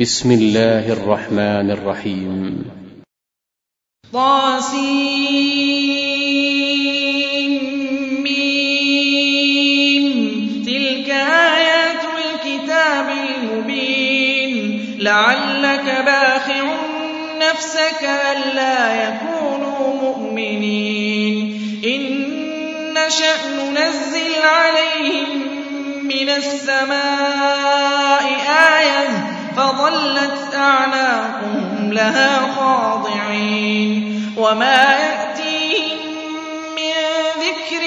بسم الله الرحمن الرحيم. طاسيم تلك آيات الكتاب المبين. لعلك باخع نفسك ألا يكونوا مؤمنين. إن نشأ ننزل عليهم من السماء آية فظلت أعناقهم لها خاضعين وما يأتيهم من ذكر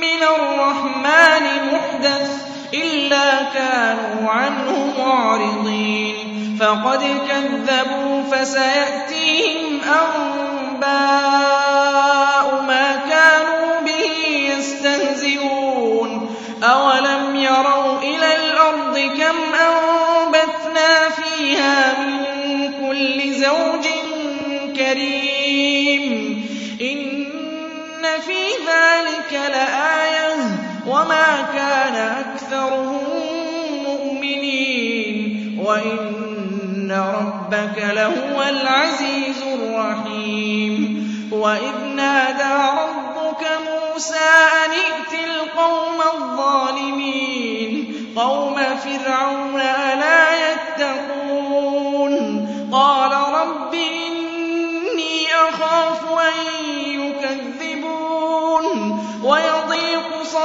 من الرحمن محدث إلا كانوا عنه معرضين فقد كذبوا فسيأتيهم أنباء وما كان أكثرهم مؤمنين وإن ربك لهو العزيز الرحيم وإذ نادى ربك موسى أن ائت القوم الظالمين قوم فرعون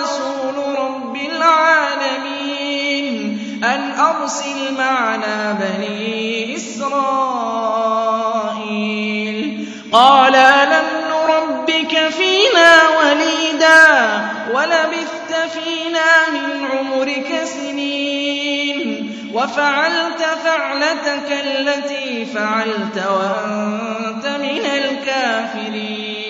رسول رب العالمين أن أرسل معنا بني إسرائيل. قال ألم نربك فينا وليدا؟ ولبثت فينا من عمرك سنين. وفعلت فعلتك التي فعلت وأنت من الكافرين.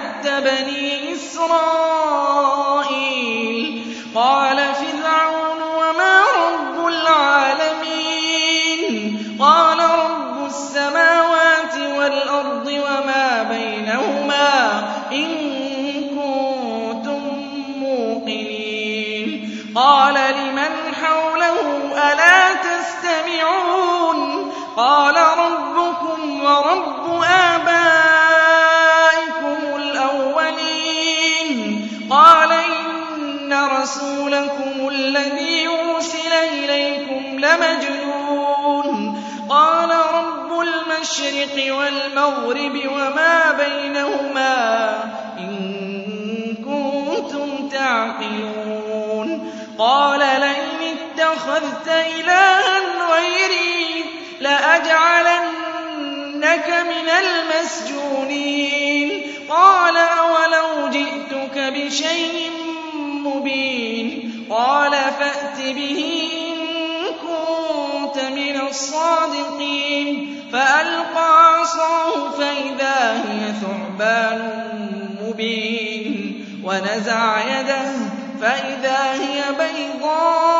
عبدت بني إسرائيل. قال فرعون وما رب العالمين؟ قال رب السماوات والأرض وما بينهما إن كنتم موقنين. قال لأجعلنك من المسجونين. قال أولو جئتك بشيء مبين. قال فأت به إن كنت من الصادقين. فألقى عصاه فإذا هي ثعبان مبين. ونزع يده فإذا هي بيضاء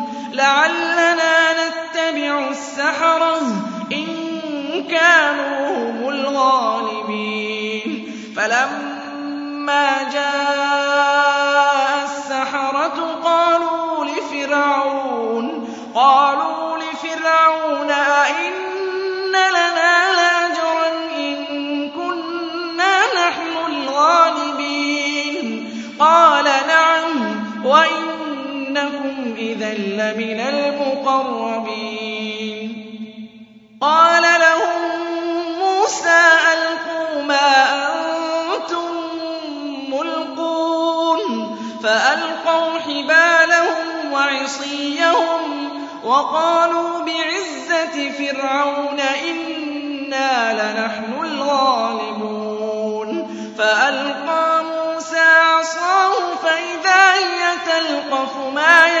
لَعَلَّنَا نَتَّبِعُ السَّحَرَةَ إِن كَانُوا هُمُ الْغَالِبِينَ. فَلَمَّا جَاءَ إِذًا لَّمِنَ الْمُقَرَّبِينَ. قَالَ لَهُم مُّوسَىٰ أَلْقُوا مَا أَنتُم مُّلْقُونَ. فَأَلْقَوْا حِبَالَهُمْ وَعِصِيَّهُمْ وَقَالُوا بِعِزَّةِ فِرْعَوْنَ إِنَّا لَنَحْنُ الْغَالِبُونَ. فَأَلْقَىٰ مُوسَىٰ عَصَاهُ فَإِذَا هِيَ تَلْقَفُ مَا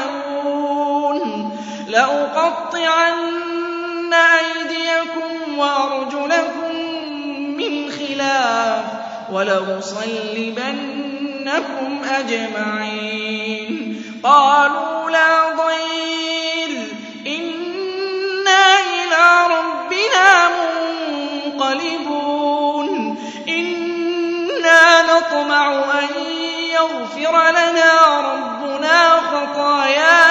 لَأُقَطِّعَنَّ أَيْدِيَكُمْ وَأَرْجُلَكُم مِّنْ خِلَافٍ وَلَأُصَلِّبَنَّكُمْ أَجْمَعِينَ. قَالُوا لَا ضَيْرَ ۖ. إِنَّا إِلَىٰ رَبِّنَا مُنقَلِبُونَ. إِنَّا نَطْمَعُ أَن يَغْفِرَ لَنَا رَبُّنَا خَطَايَانَا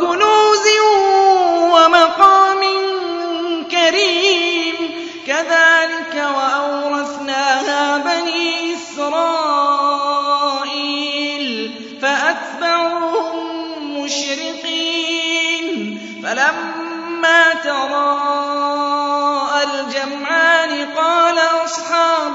وَكُنُوزٍ وَمَقَامٍ كَرِيمٍ كَذَٰلِكَ وَأَوْرَثْنَاهَا بَنِي إِسْرَائِيلَ فَأَتْبَعُوهُم مُّشْرِقِينَ فَلَمَّا تَرَاءَى الْجَمْعَانِ قَالَ أَصْحَابُ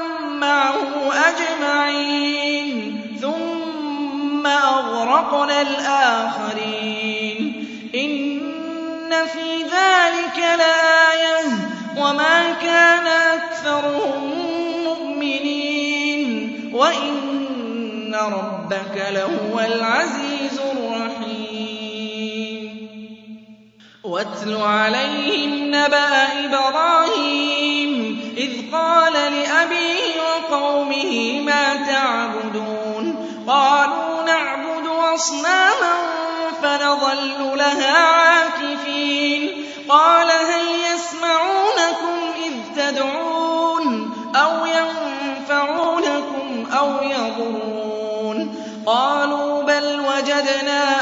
مَّعَهُ أَجْمَعِينَ ثُمَّ أَغْرَقْنَا الْآخَرِينَ. إِنَّ فِي ذَٰلِكَ لَآيَةً ۖ وَمَا كَانَ أَكْثَرُهُم مُّؤْمِنِينَ. وَإِنَّ رَبَّكَ لَهُوَ الْعَزِيزُ الرَّحِيمُ. وَاتْلُ عَلَيْهِمْ نَبَأَ إِبْرَاهِيمَ إِذْ قَالَ لِأَبِيهِ وَقَوْمِهِ مَا تَعْبُدُونَ؟ قَالُوا نَعْبُدُ أَصْنَامًا فَنَظَلُّ لَهَا عَاكِفِينَ. قَالَ هَلْ يَسْمَعُونَكُمْ إِذْ تَدْعُونَ أَوْ يَنفَعُونَكُمْ أَوْ يَضُرُّونَ؟ قَالُوا بَلْ وَجَدْنَا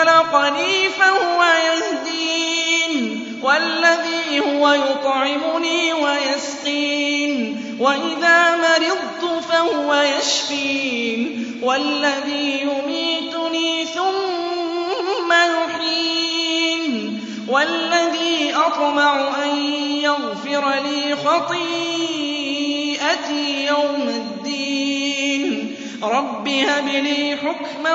خلقني فهو يهدين والذي هو يطعمني ويسقين وإذا مرضت فهو يشفين والذي يميتني ثم يحيين والذي أطمع أن يغفر لي خطيئتي يوم الدين. رب هب لي حكما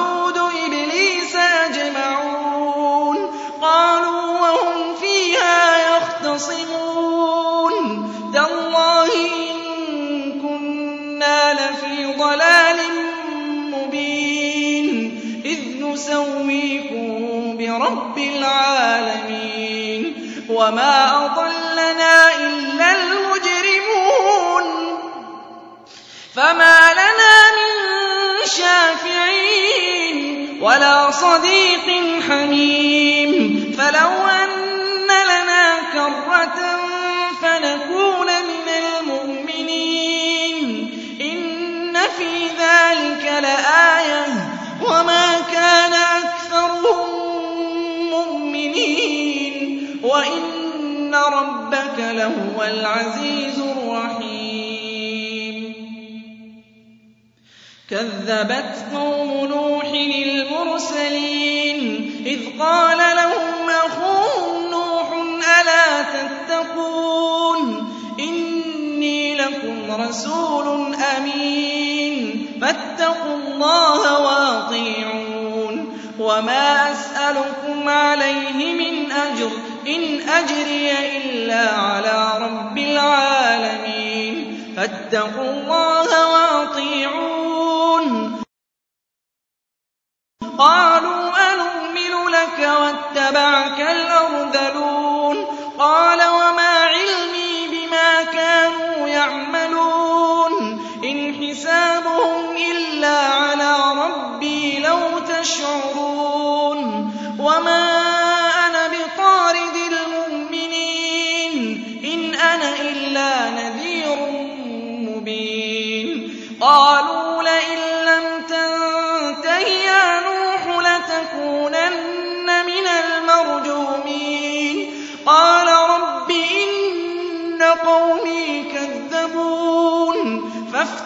وما أضلنا إلا المجرمون فما لنا من شافعين ولا صديق حميم فلو لهو العزيز الرحيم. كذبت قوم نوح المرسلين إذ قال لهم أخوهم نوح ألا تتقون؟ إني لكم رسول أمين فاتقوا الله وأطيعون. وما أسألكم عليه من أجر إن أجري إلا على رب العالمين. فاتقوا الله وأطيعون. قالوا أنؤمن لك واتبعك الأرذلون. قال وما علمي بما كانوا يعملون. إن حسابهم إلا على ربي لو تشعرون. وما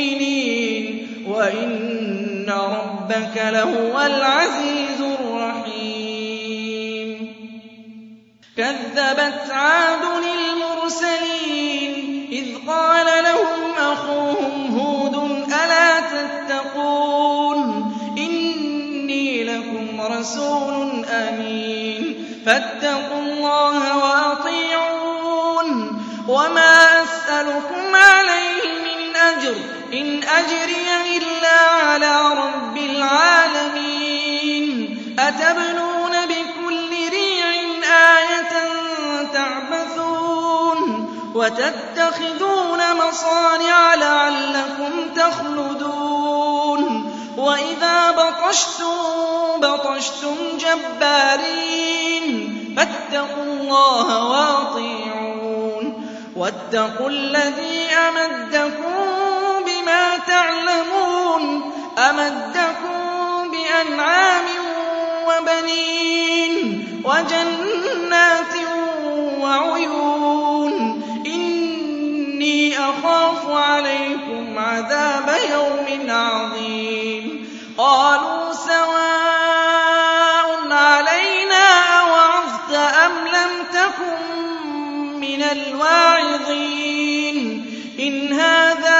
مؤمنين وإن ربك لهو العزيز الرحيم. كذبت عاد المرسلين إذ قال لهم أخوهم هود ألا تتقون؟ إني لكم رسول أمين. فاتقوا الله وأطيعون. وما أسألكم عليه من أَجْرٍ. إِنْ أَجْرِيَ إِلَّا عَلَىٰ رَبِّ الْعَالَمِينَ. أَتَبْنُونَ بِكُلِّ رِيعٍ آيَةً تَعْبَثُونَ وَتَتَّخِذُونَ مَصَانِعَ لَعَلَّكُمْ تَخْلُدُونَ. وَإِذَا بَطَشْتُم بَطَشْتُمْ جَبَّارِينَ. فَاتَّقُوا اللَّهَ وَأَطِيعُونِ. وَاتَّقُوا الَّذِي أَمَدَّكُم أَمَدَّكُم بِأَنْعَامٍ وَبَنِينَ وَجَنَّاتٍ وَعُيُونٍ إِنِّي أَخَافُ عَلَيْكُمْ عَذَابَ يَوْمٍ عَظِيمٍ. قَالُوا سَوَاءٌ عَلَيْنَا أَوَعَظْتَ أَمْ لَمْ تَكُن مِّنَ الْوَاعِظِينَ. إِنْ هَٰذَا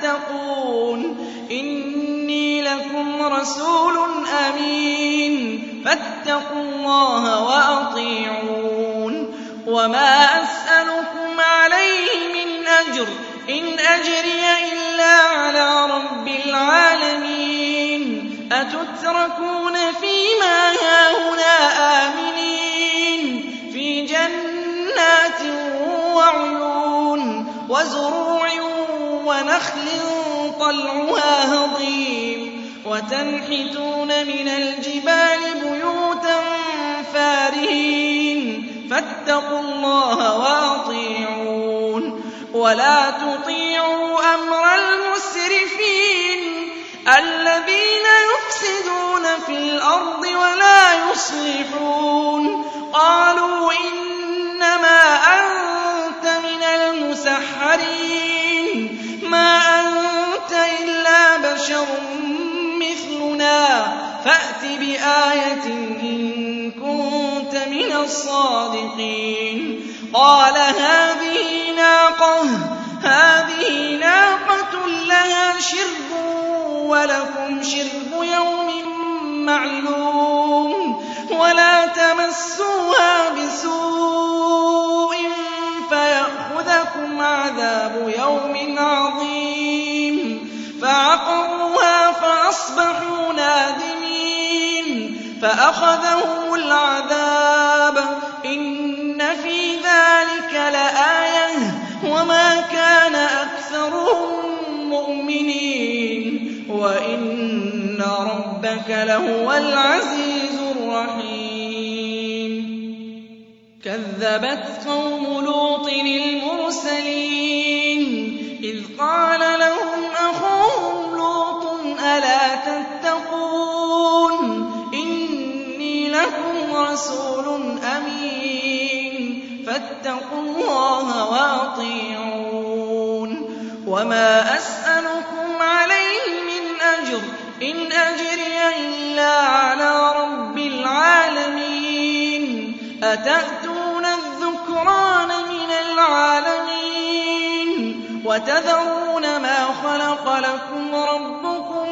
تَتَّقُونَ. إِنِّي لَكُمْ رَسُولٌ طَلْعُهَا هَضِيمٌ وَتَنْحِتُونَ مِنَ الْجِبَالِ بُيُوتًا فَارِهِينَ فَاتَّقُوا اللَّهَ وَأَطِيعُونِ وَلَا تُطِيعُوا أَمْرَ الْمُسْرِفِينَ الَّذِينَ يُفْسِدُونَ فِي الْأَرْضِ وَلَا يُصْلِحُونَ بِآيَةٍ إِن كُنتَ مِنَ الصَّادِقِينَ. قَالَ هَٰذِهِ نَاقَةٌ لَّهَا شِرْبٌ وَلَكُمْ شِرْبُ يَوْمٍ مَّعْلُومٍ وَلَا تَمَسُّوهَا بِسُوءٍ فَيَأْخُذَكُمْ عَذَابُ يَوْمٍ عَظِيمٍ. فَعَقَرُوهَا فَأَصْبَحُوا فَأَخَذَهُمُ الْعَذَابُ ۗ. إِنَّ فِي ذَٰلِكَ لَآيَةً ۖ. وَمَا كَانَ أَكْثَرُهُم مُّؤْمِنِينَ. وَإِنَّ رَبَّكَ لَهُوَ الْعَزِيزُ الرَّحِيمُ. كَذَّبَتْ قَوْمُ وَأَطِيعُونِ وَمَا أَسْأَلُكُمْ عَلَيْهِ مِنْ أَجْرٍ ۖ. إِنْ أَجْرِيَ إِلَّا عَلَىٰ رَبِّ الْعَالَمِينَ. أَتَأْتُونَ الذُّكْرَانَ مِنَ الْعَالَمِينَ؟ وَتَذَرُونَ مَا خَلَقَ لَكُمْ رَبُّكُم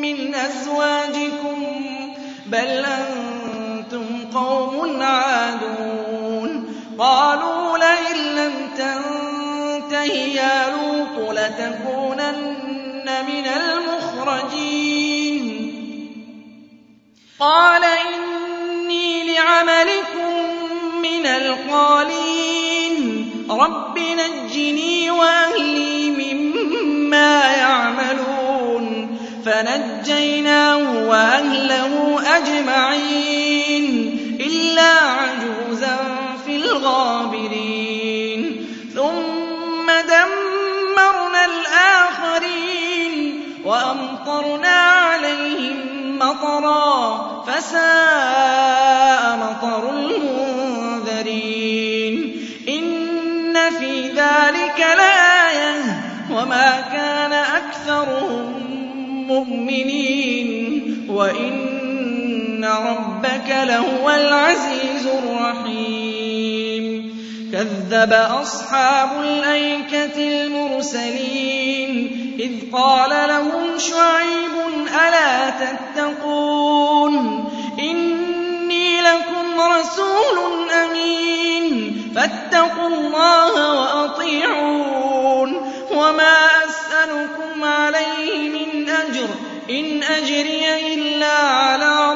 مِّنْ أَزْوَاجِكُم ۚ. بَلْ أَنتُمْ قَوْمٌ عَادُونَ. يَا لُوطُ لَتَكُونَنَّ مِنَ الْمُخْرَجِينَ. قَالَ إِنِّي لِعَمَلِكُم مِّنَ الْقَالِينَ. رَبِّ نَجِّنِي وَأَهْلِي مِمَّا يَعْمَلُونَ. فَنَجَّيْنَاهُ وَأَهْلَهُ أَجْمَعِينَ. إِلَّا مَطَرًا فَسَاءَ مَطَرُ الْمُنذَرِينَ. إِنَّ فِي ذَلِكَ لَآيَةً وَمَا كَانَ أَكْثَرُهُم مُّؤْمِنِينَ. وَإِنَّ رَبَّكَ لَهُوَ الْعَزِيزُ الرَّحِيمُ. كَذَّبَ أَصْحَابُ الْأَيْكَةِ الْمُرْسَلِينَ. إِذْ قَالَ لَهُمْ شُعَيْبٌ أَلَا تَتَّقُونَ إِنِّي لَكُمْ رَسُولٌ أَمِينٌ فَاتَّقُوا اللَّهَ وَأَطِيعُونِ وَمَا أَسْأَلُكُمْ عَلَيْهِ مِنْ أَجْرٍ ۖ إِنْ أَجْرِيَ إِلَّا عَلَىٰ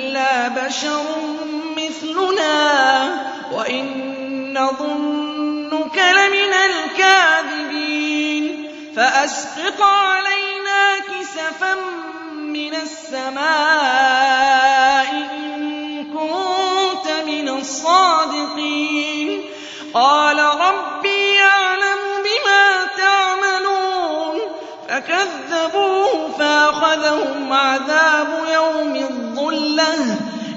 بَشَرٌ مِّثْلُنَا وَإِن نَّظُنُّكَ لَمِنَ الْكَاذِبِينَ فَأَسْقِطْ عَلَيْنَا كِسَفًا مِّنَ السَّمَاءِ إِن كُنتَ مِنَ الصَّادِقِينَ قَالَ رَبِّي أَعْلَمُ بِمَا تَعْمَلُونَ فَكَذَّبُوهُ فَأَخَذَهُمْ عَذَابُ يَوْمِ الظُّلَّةِ ۚ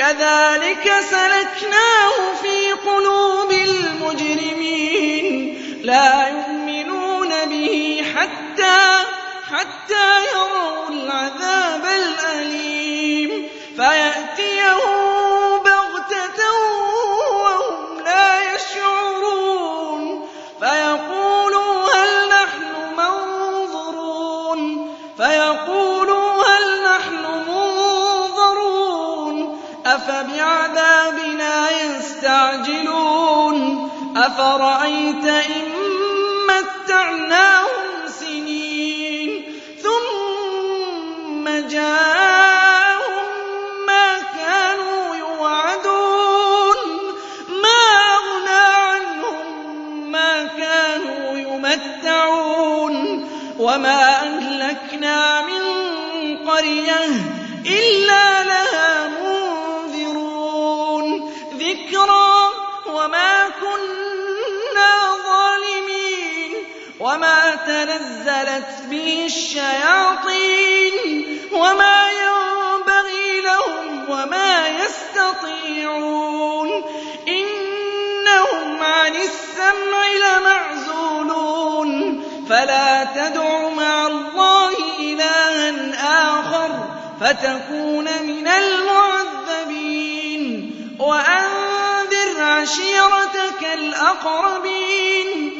كَذَٰلِكَ سَلَكْنَاهُ فِي قُلُوبِ الْمُجْرِمِينَ. لَا يُؤْمِنُونَ بِهِ حَتَّىٰ يَرَوْا أَفَرَأَيْتَ إِن مَّتَّعْنَاهُمْ سِنِينَ ثُمَّ جَاءَهُم مَّا كَانُوا يُوعَدُونَ مَا أَغْنَىٰ عَنْهُم مَّا كَانُوا يُمَتَّعُونَ وَمَا أَهْلَكْنَا مِن قَرْيَةٍ إِلَّا لَهَا تَنَزَّلَتْ بِهِ الشَّيَاطِينُ وَمَا يَنبَغِي لَهُمْ وَمَا يَسْتَطِيعُونَ إِنَّهُمْ عَنِ السَّمْعِ لَمَعْزُولُونَ فَلَا تَدْعُ مَعَ اللَّهِ إِلَٰهًا آخَرَ فَتَكُونَ مِنَ الْمُعَذَّبِينَ وَأَنذِرْ عَشِيرَتَكَ الْأَقْرَبِينَ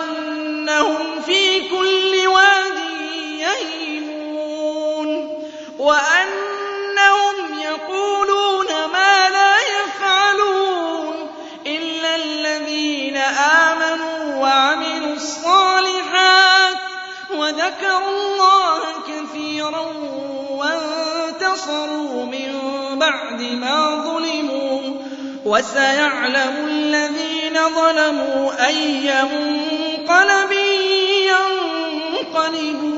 وَذَكَرُوا اللَّهَ كَثِيرًا وَانتَصَرُوا مِن بَعْدِ مَا ظُلِمُوا ۗ وَسَيَعْلَمُ الَّذِينَ ظَلَمُوا أَيَّ مُنقَلَبٍ يَنقَلِبُونَ.